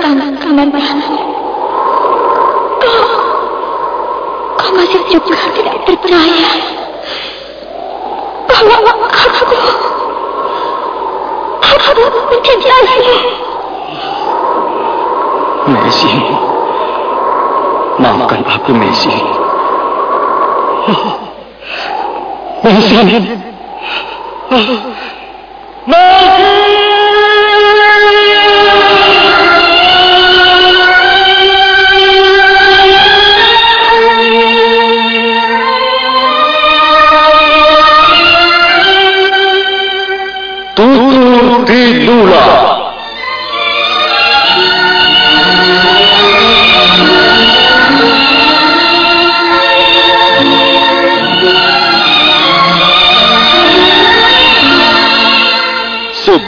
Kakang Kamandanu. Kau, kau masih juga tidak percaya bahwa aku, aku mencintaimu. Messi. Maafkan aku, Messi. Messi.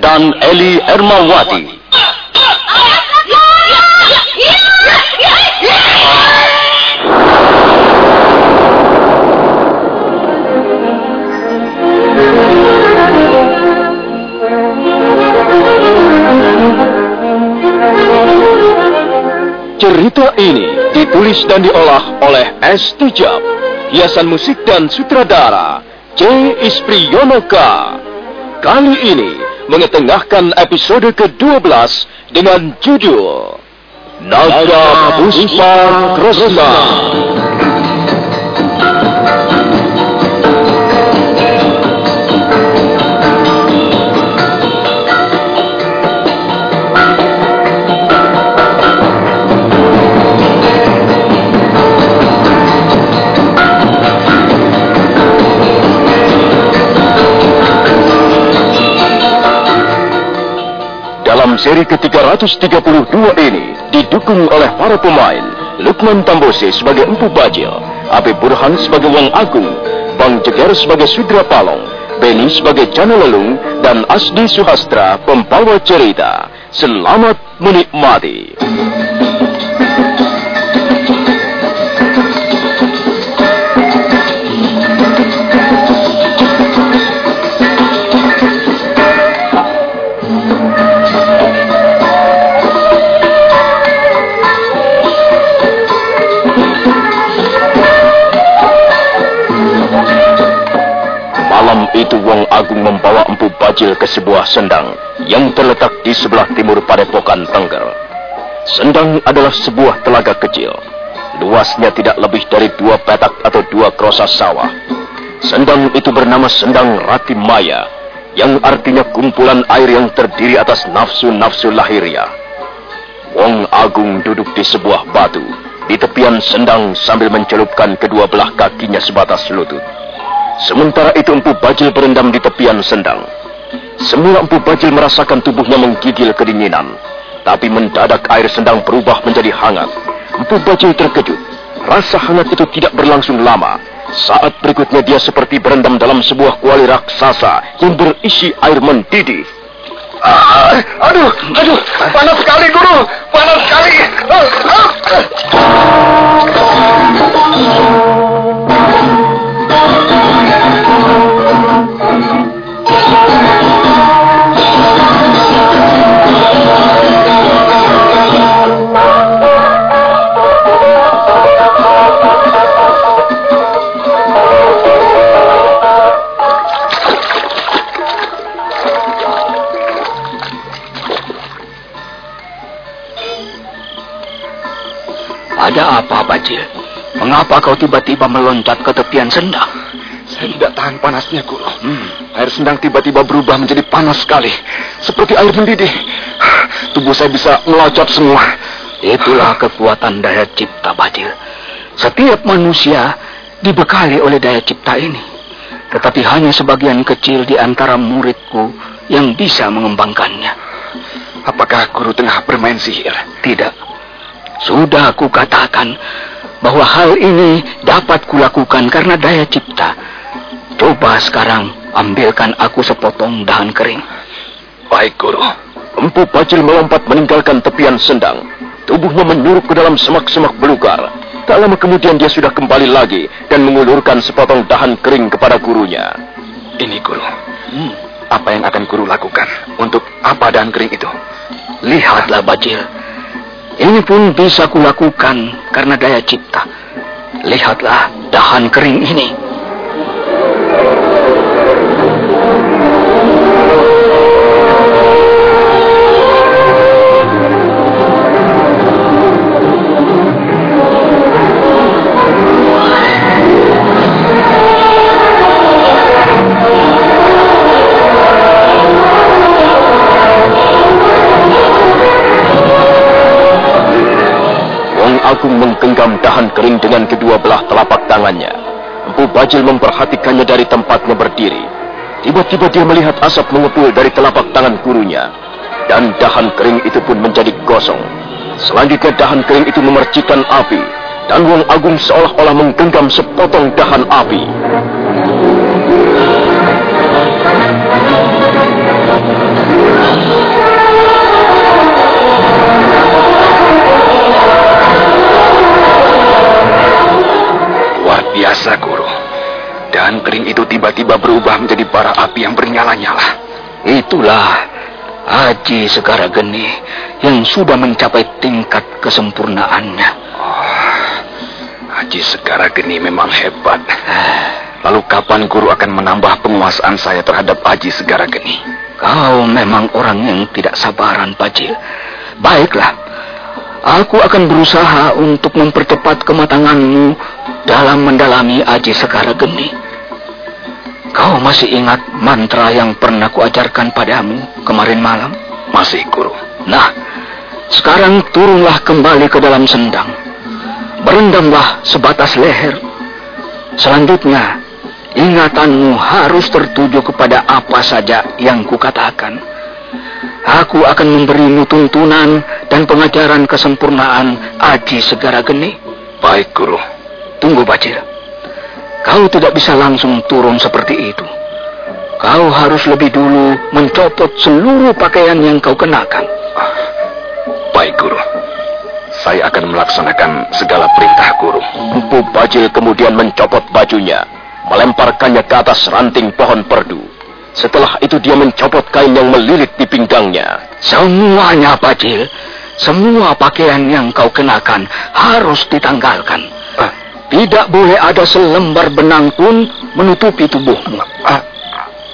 dan Eli Ermawati. Cerita ini ditulis dan diolah oleh S. Tijab, hiasan musik dan sutradara C. Ispriyonoka. Kali ini mengetengahkan episode ke-12 dengan judul Naga Puspa Krishna. Seri ke-332 ini didukung oleh para pemain Lukman Tambose sebagai Empu Bajil, Abi Burhan sebagai Wang Agung, Bang Jeger sebagai Sudra Palong, Beni sebagai Jana Lelung, dan Asdi Suhastra pembawa cerita. Selamat menikmati. Malam itu Wong Agung membawa Empu Bajil ke sebuah sendang yang terletak di sebelah timur Padepokan Tengger. Sendang adalah sebuah telaga kecil. Luasnya tidak lebih dari dua petak atau dua krosa sawah. Sendang itu bernama Sendang Rati Maya, yang artinya kumpulan air yang terdiri atas nafsu-nafsu lahiriah. Wong Agung duduk di sebuah batu di tepian sendang sambil mencelupkan kedua belah kakinya sebatas lutut. Sementara itu Empu Bajil berendam di tepian sendang. Semula Empu Bajil merasakan tubuhnya menggigil kedinginan. Tapi mendadak air sendang berubah menjadi hangat. Empu Bajil terkejut. Rasa hangat itu tidak berlangsung lama. Saat berikutnya dia seperti berendam dalam sebuah kuali raksasa yang berisi air mendidih. Ah, aduh, aduh, panas sekali guru, panas sekali. Ah, ah. Apa, Bajil? Mengapa kau tiba-tiba meloncat ke tepian sendang? Saya tidak tahan panasnya, Guru. Hmm. Air sendang tiba-tiba berubah menjadi panas sekali. Seperti air mendidih. Tubuh saya bisa melocot semua. Itulah kekuatan daya cipta, Bajil. Setiap manusia dibekali oleh daya cipta ini. Tetapi hanya sebagian kecil di antara muridku yang bisa mengembangkannya. Apakah guru tengah bermain sihir? Tidak. Sudah aku katakan bahwa hal ini dapat kulakukan karena daya cipta. Coba sekarang ambilkan aku sepotong dahan kering. Baik, guru. Empu Bajil melompat meninggalkan tepian sendang. Tubuhnya menyurup ke dalam semak-semak belukar. Tak lama kemudian dia sudah kembali lagi dan mengulurkan sepotong dahan kering kepada gurunya. Ini guru. Hmm. Apa yang akan guru lakukan? Untuk apa dahan kering itu? Lihatlah Bajil. Ini pun bisa kulakukan karena daya cipta. Lihatlah dahan kering ini. Menggenggam dahan kering dengan kedua belah telapak tangannya. Empu Bajil memperhatikannya dari tempatnya berdiri. Tiba-tiba dia melihat asap mengepul dari telapak tangan gurunya. Dan dahan kering itu pun menjadi gosong. Selanjutnya dahan kering itu memercikan api. Dan Wong Agung seolah-olah menggenggam sepotong dahan api. biasa, Guru. Dan kering itu tiba-tiba berubah menjadi bara api yang bernyala-nyala. Itulah Aji Segara Geni yang sudah mencapai tingkat kesempurnaannya. Oh, Aji Segara Geni memang hebat. Lalu kapan guru akan menambah penguasaan saya terhadap Aji Segara Geni? Kau memang orang yang tidak sabaran, Pajil. Baiklah, aku akan berusaha untuk mempercepat kematanganmu dalam mendalami Aji Sekara Geni. Kau masih ingat mantra yang pernah kuajarkan padamu kemarin malam? Masih, Guru. Nah, sekarang turunlah kembali ke dalam sendang. Berendamlah sebatas leher. Selanjutnya, ingatanmu harus tertuju kepada apa saja yang kukatakan. Aku akan memberimu tuntunan dan pengajaran kesempurnaan Aji Segara Geni. Baik, Guru. Tunggu, Bajir. Kau tidak bisa langsung turun seperti itu. Kau harus lebih dulu mencopot seluruh pakaian yang kau kenakan. Baik, Guru. Saya akan melaksanakan segala perintah Guru. Empu Bajil kemudian mencopot bajunya, melemparkannya ke atas ranting pohon perdu. Setelah itu dia mencopot kain yang melilit di pinggangnya. Semuanya, Bajil. Semua pakaian yang kau kenakan harus ditanggalkan. Ah, tidak boleh ada selembar benang pun menutupi tubuhmu. Uh,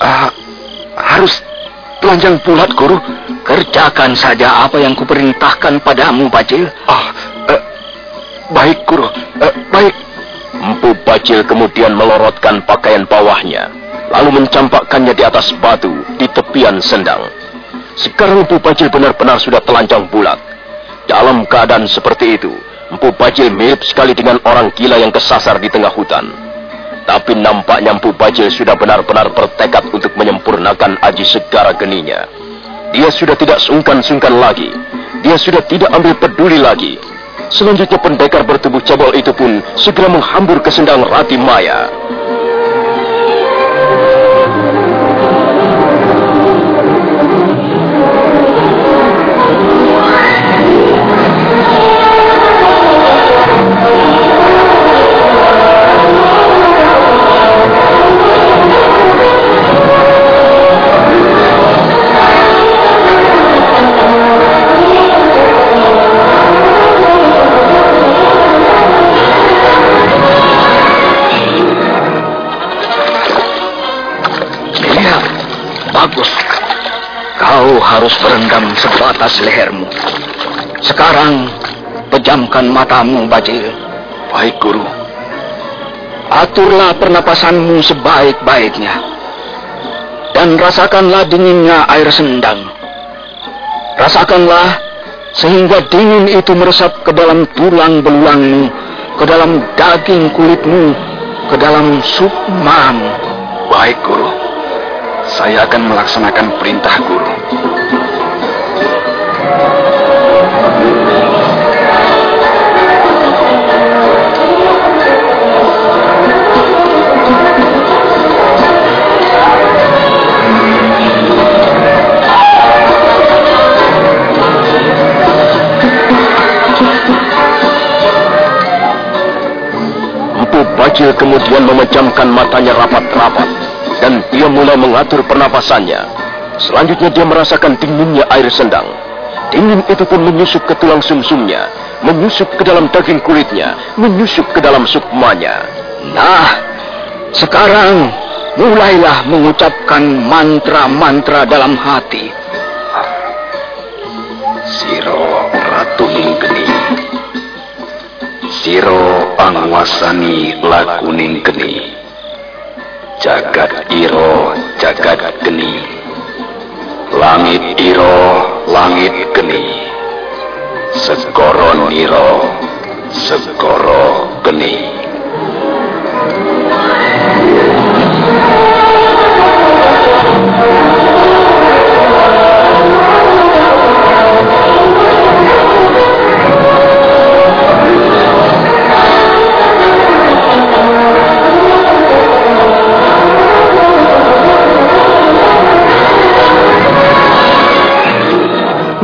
uh, harus telanjang bulat, Guru. Kerjakan saja apa yang kuperintahkan padamu, Bajil. Ah, uh, baik, Guru. Uh, baik. Empu Bajil kemudian melorotkan pakaian bawahnya, lalu mencampakkannya di atas batu di tepian sendang. Sekarang Empu Bajil benar-benar sudah telanjang bulat. Dalam keadaan seperti itu, Empu Bajil mirip sekali dengan orang gila yang kesasar di tengah hutan. Tapi nampaknya Empu Bajil sudah benar-benar bertekad untuk menyempurnakan aji segara geninya. Dia sudah tidak sungkan-sungkan lagi. Dia sudah tidak ambil peduli lagi. Selanjutnya pendekar bertubuh cabul itu pun segera menghambur ke sendang Rati Maya. Harus berendam sebatas lehermu. Sekarang, pejamkan matamu, Bajil. Baik, Guru. Aturlah pernapasanmu sebaik-baiknya. Dan rasakanlah dinginnya air sendang. Rasakanlah sehingga dingin itu meresap ke dalam tulang belulangmu, ke dalam daging kulitmu, ke dalam sukmamu. Baik, Guru. Saya akan melaksanakan perintah Guru. Bajil kemudian memejamkan matanya rapat-rapat dan dia mulai mengatur pernapasannya. Selanjutnya dia merasakan dinginnya air sendang. Dingin itu pun menyusup ke tulang sumsumnya, menyusup ke dalam daging kulitnya, menyusup ke dalam sukmanya. Nah, sekarang mulailah mengucapkan mantra-mantra dalam hati. Siro Ratu Ninggeni. Siro Angwasani Lakuning Geni. Jagat Iro Jagat Geni. Langit Iro Langit Geni. Segoro Niro Segoro Geni.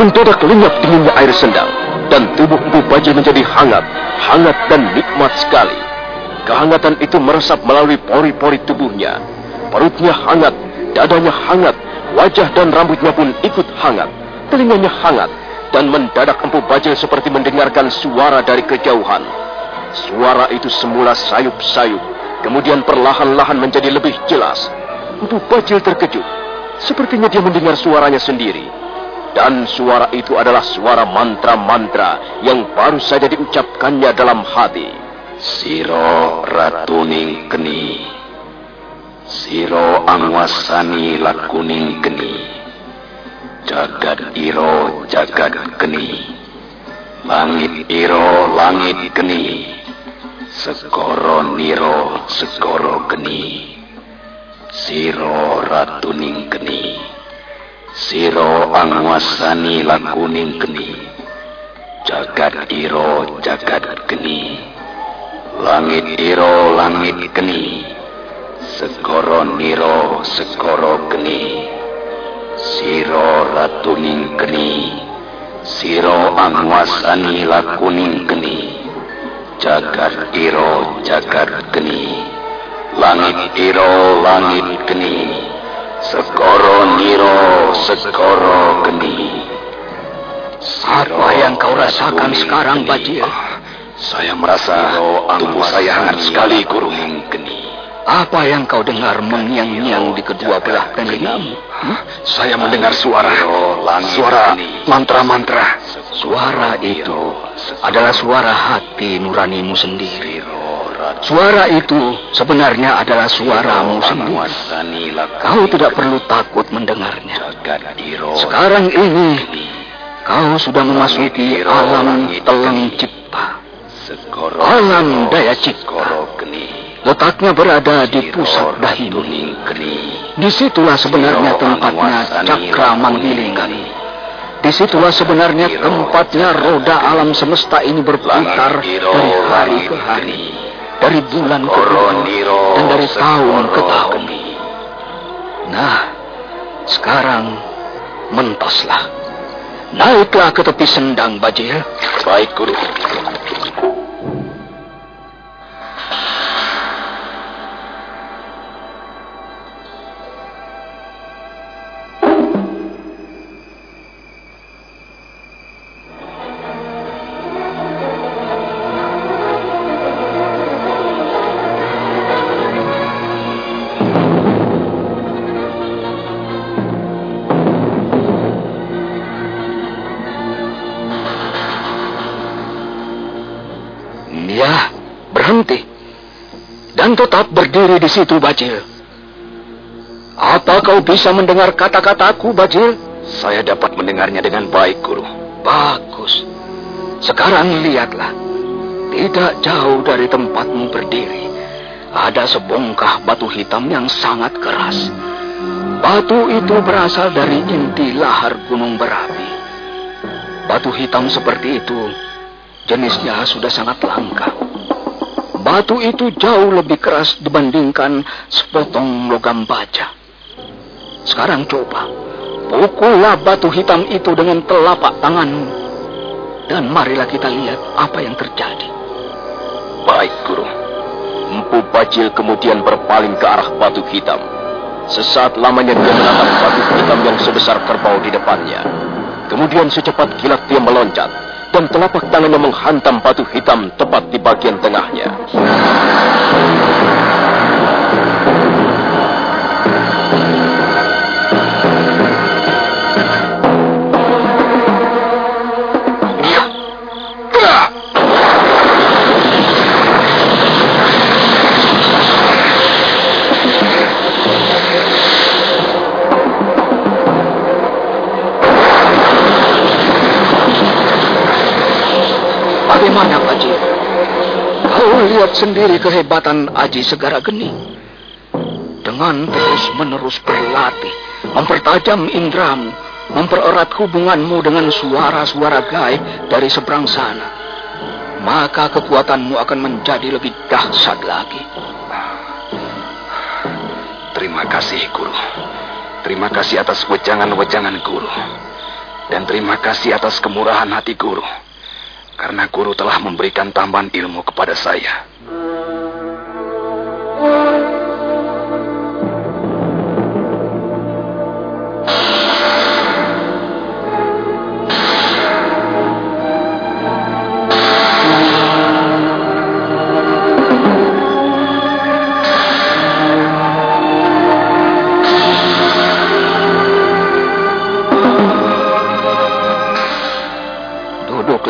Mendadak lenyap dinginnya air sendang dan tubuh Empu Bajil menjadi hangat, hangat dan nikmat sekali. Kehangatan itu meresap melalui pori-pori tubuhnya. Perutnya hangat, dadanya hangat, wajah dan rambutnya pun ikut hangat. Telinganya hangat dan mendadak Empu Bajil seperti mendengarkan suara dari kejauhan. Suara itu semula sayup-sayup, kemudian perlahan-lahan menjadi lebih jelas. Empu Bajil terkejut. Sepertinya dia mendengar suaranya sendiri. Dan suara itu adalah suara mantra-mantra yang baru saja diucapkannya dalam hati. Siro Ratuning Geni Siro Angwasani Lakuning Geni Jagat Iro Jagat Geni Langit Iro Langit Geni Segoro Niro Segoro Geni. Siro Ratuning Geni Siro Angwasani Lakuning Geni. Jagat Iro Jagat Geni. Langit iro langit geni. Segoro niro segoro geni. Siro ratuning geni. Siro angwasani lakuning geni. Jagat iro jagat geni. Langit iro langit geni Segoro niro segoro geni Apa yang kau rasakan sekarang, Bajil? Saya merasa tubuh saya hangat sekali, Guru. Apa yang kau dengar mengiang-ngiang di kedua belah telingamu? Saya mendengar suara, suara mantra-mantra. Suara itu adalah suara hati nuranimu sendiri. Suara itu sebenarnya adalah suaramu sendiri. Kau tidak perlu takut mendengarnya. Sekarang ini kau sudah memasuki alam teleng cipta. Alam daya cipta. Letaknya berada di pusat dahimu. Di situlah sebenarnya tempatnya cakra manggiling. Di situlah sebenarnya tempatnya roda alam semesta ini berputar dari hari ke hari. Dari bulan ke bulan. Dan dari tahun ke tahun. Nah, sekarang mentoslah. Naiklah ke tepi sendang, Bajil. Baik, Guru. Jangan tetap berdiri di situ, Bajil. Apa kau bisa mendengar kata-kataku, Bajil? Saya dapat mendengarnya dengan baik, Guru. Bagus. Sekarang lihatlah. Tidak jauh dari tempatmu berdiri. Ada sebongkah batu hitam yang sangat keras. Batu itu berasal dari inti lahar gunung berapi. Batu hitam seperti itu jenisnya sudah sangat langka. Batu itu jauh lebih keras dibandingkan sepotong logam baja. Sekarang coba, pukullah batu hitam itu dengan telapak tanganmu. Dan marilah kita lihat apa yang terjadi. Baik, Guru. Empu Bajil kemudian berpaling ke arah batu hitam. Sesaat lamanya dia menatap batu hitam yang sebesar kerbau di depannya. Kemudian secepat kilat dia meloncat dan telapak tangannya menghantam batu hitam tepat di bagian tengahnya. Kau lihat sendiri kehebatan Aji Segara Geni. Dengan terus-menerus berlatih, mempertajam indramu, mempererat hubunganmu dengan suara-suara gaib dari seberang sana, maka kekuatanmu akan menjadi lebih dahsyat lagi. Terima kasih, Guru. Terima kasih atas wejangan-wejangan Guru. Dan terima kasih atas kemurahan hati Guru. Karena Guru telah memberikan tambahan ilmu kepada saya.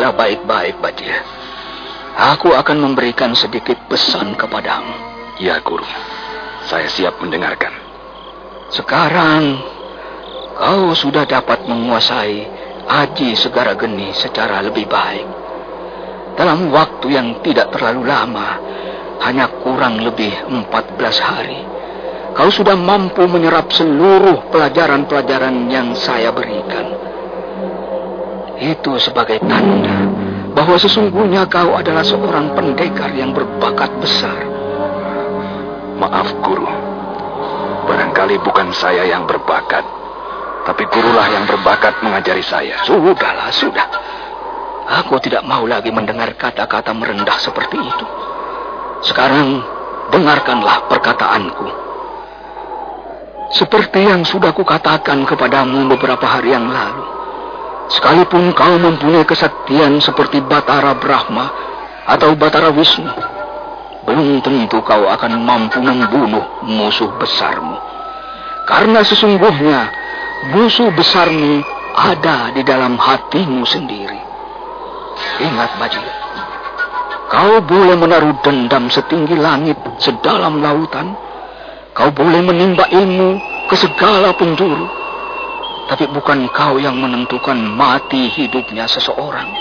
Duduklah baik-baik, Bajil. Aku akan memberikan sedikit pesan kepadamu. Ya, Guru. Saya siap mendengarkan. Sekarang, kau sudah dapat menguasai Aji Segara Geni secara lebih baik. Dalam waktu yang tidak terlalu lama, hanya kurang lebih 14 hari, kau sudah mampu menyerap seluruh pelajaran-pelajaran yang saya berikan. Itu sebagai tanda bahwa sesungguhnya kau adalah seorang pendekar yang berbakat besar. Maaf, Guru. Barangkali bukan saya yang berbakat, tapi gurulah yang berbakat mengajari saya. Sudahlah, sudah. Aku tidak mau lagi mendengar kata-kata merendah seperti itu. Sekarang, dengarkanlah perkataanku. Seperti yang sudah kukatakan kepadamu beberapa hari yang lalu. Sekalipun kau mempunyai kesaktian seperti Batara Brahma atau Batara Wisnu, belum tentu kau akan mampu membunuh musuh besarmu. Karena sesungguhnya musuh besarmu ada di dalam hatimu sendiri. Ingat, Bajil. Kau boleh menaruh dendam setinggi langit, sedalam lautan. Kau boleh menimba ilmu ke segala penjuru. Tapi bukan kau yang menentukan mati hidupnya seseorang.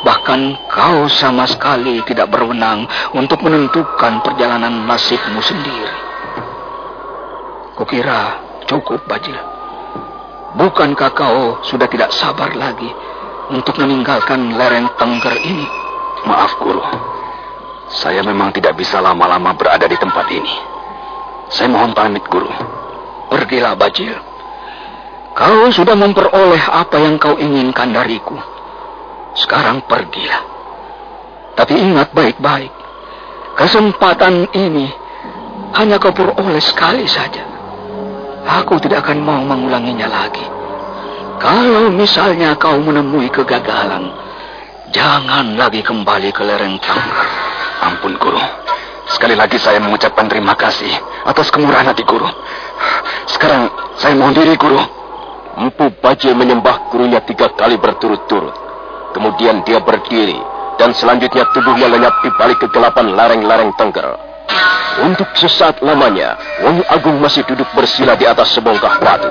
Bahkan kau sama sekali tidak berwenang untuk menentukan perjalanan nasibmu sendiri. Kukira cukup, Bajil. Bukankah kau sudah tidak sabar lagi untuk meninggalkan lereng Tengger ini? Maaf, Guru. Saya memang tidak bisa lama-lama berada di tempat ini. Saya mohon pamit, Guru. Pergilah, Bajil. Kau sudah memperoleh apa yang kau inginkan dariku. Sekarang pergilah. Tapi ingat baik-baik. Kesempatan ini hanya kau peroleh sekali saja. Aku tidak akan mau mengulanginya lagi. Kalau misalnya kau menemui kegagalan, jangan lagi kembali ke lereng tangga. Ampun, Guru. Sekali lagi saya mengucapkan terima kasih atas kemurahan hati Guru. Sekarang saya mohon diri, Guru. Empu Bajil menyembah gurunya tiga kali berturut-turut. Kemudian dia berdiri dan selanjutnya tubuhnya lenyap di balik kegelapan lereng-lereng Tengger. Untuk sesaat lamanya, Wong Agung masih duduk bersila di atas sebongkah batu.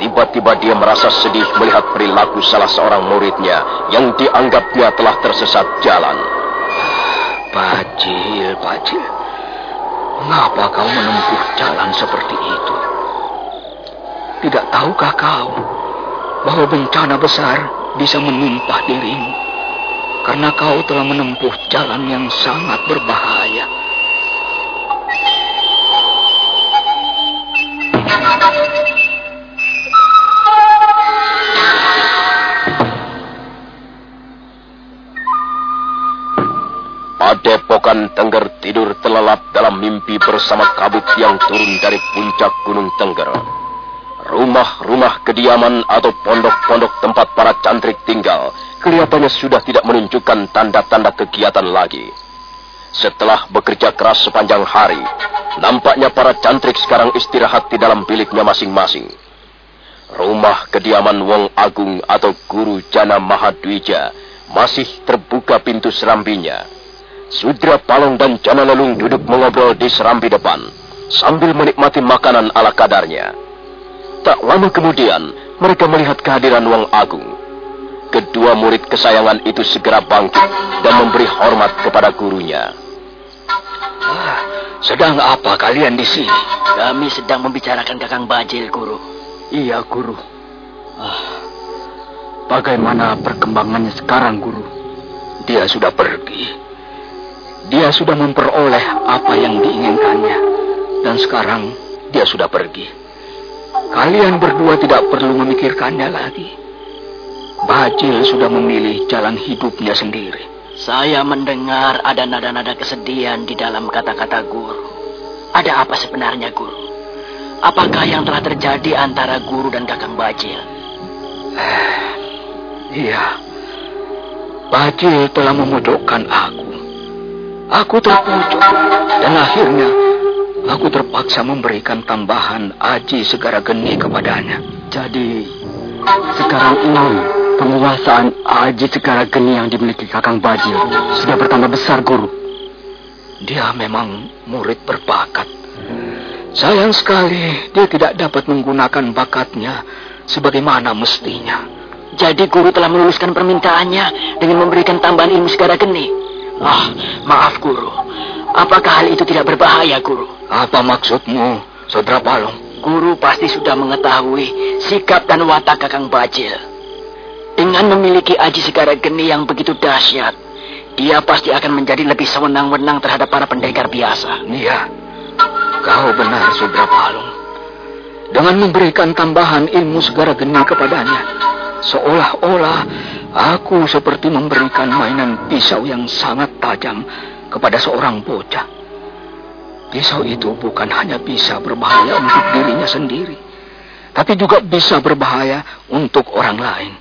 Tiba-tiba dia merasa sedih melihat perilaku salah seorang muridnya yang dianggapnya telah tersesat jalan. Bajil, Bajil. Mengapa kau menempuh jalan seperti itu? Tidak tahukah kau bahwa bencana besar bisa menimpa dirimu? Karena kau telah menempuh jalan yang sangat berbahaya. Padepokan Tengger tidur terlelap dalam mimpi bersama kabut yang turun dari puncak Gunung Tengger. Rumah-rumah kediaman atau pondok-pondok tempat para cantrik tinggal kelihatannya sudah tidak menunjukkan tanda-tanda kegiatan lagi. Setelah bekerja keras sepanjang hari, nampaknya para cantrik sekarang istirahat di dalam biliknya masing-masing. Rumah kediaman Wong Agung atau Guru Jana Mahadwija masih terbuka pintu serambinya. Sudra Palong dan Jana Lelung duduk mengobrol di serambi depan sambil menikmati makanan ala kadarnya. Tak lama kemudian, mereka melihat kehadiran Wong Agung. Kedua murid kesayangan itu segera bangkit dan memberi hormat kepada gurunya. Ah, sedang apa kalian di sini? Kami sedang membicarakan Kakang Bajil, Guru. Iya, Guru. Ah, bagaimana perkembangannya sekarang, Guru? Dia sudah pergi. Dia sudah memperoleh apa yang diinginkannya. Dan sekarang dia sudah pergi. Kalian berdua tidak perlu memikirkannya lagi. Bajil sudah memilih jalan hidupnya sendiri. Saya mendengar ada nada-nada kesedihan di dalam kata-kata guru. Ada apa sebenarnya guru? Apakah yang telah terjadi antara guru dan kakang Bajil? iya. Bajil telah memojokkan aku. Aku terpojok dan akhirnya aku terpaksa memberikan tambahan aji segara geni kepadanya. Jadi sekarang ini penguasaan aji segara geni yang dimiliki Kakang Bajil sudah bertambah besar, Guru. Dia memang murid berbakat. Sayang sekali dia tidak dapat menggunakan bakatnya sebagaimana mestinya. Jadi guru telah meluluskan permintaannya dengan memberikan tambahan ilmu segara geni. Ah, maaf guru. Apakah hal itu tidak berbahaya, guru? Apa maksudmu, Saudara Palung? Guru pasti sudah mengetahui sikap dan watak Kakang Bajil. Dengan memiliki aji segara geni yang begitu dahsyat, dia pasti akan menjadi lebih sewenang-wenang terhadap para pendekar biasa. Iya, kau benar, Saudara Palung. Dengan memberikan tambahan ilmu segara geni kepadanya, seolah-olah aku seperti memberikan mainan pisau yang sangat tajam kepada seorang bocah. Pisau itu bukan hanya bisa berbahaya untuk dirinya sendiri, tapi juga bisa berbahaya untuk orang lain.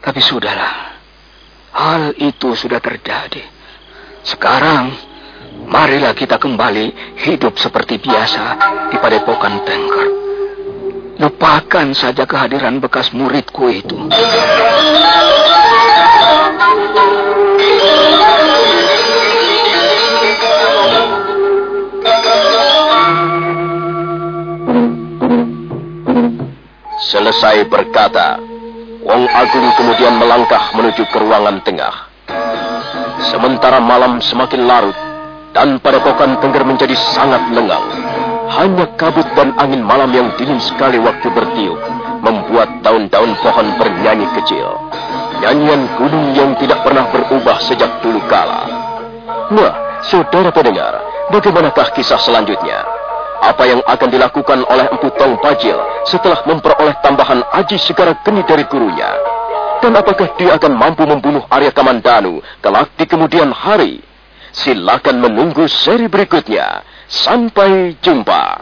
Tapi sudahlah, hal itu sudah terjadi. Sekarang, marilah kita kembali hidup seperti biasa di padepokan Tengker. Lupakan saja kehadiran bekas muridku itu. Selesai berkata, Wong Agung kemudian melangkah menuju ke ruangan tengah. Sementara malam semakin larut dan padepokan Tengger menjadi sangat lengang. Hanya kabut dan angin malam yang dingin sekali waktu bertiup membuat daun-daun pohon bernyanyi kecil. Nyanyian gunung yang tidak pernah berubah sejak dulu kala. Nah, saudara pendengar, bagaimanakah kisah selanjutnya? apa yang akan dilakukan oleh Empu Tong Bajil setelah memperoleh tambahan aji segara geni dari gurunya. Dan apakah dia akan mampu membunuh Arya Kamandanu kelak di kemudian hari? Silakan menunggu seri berikutnya. Sampai jumpa.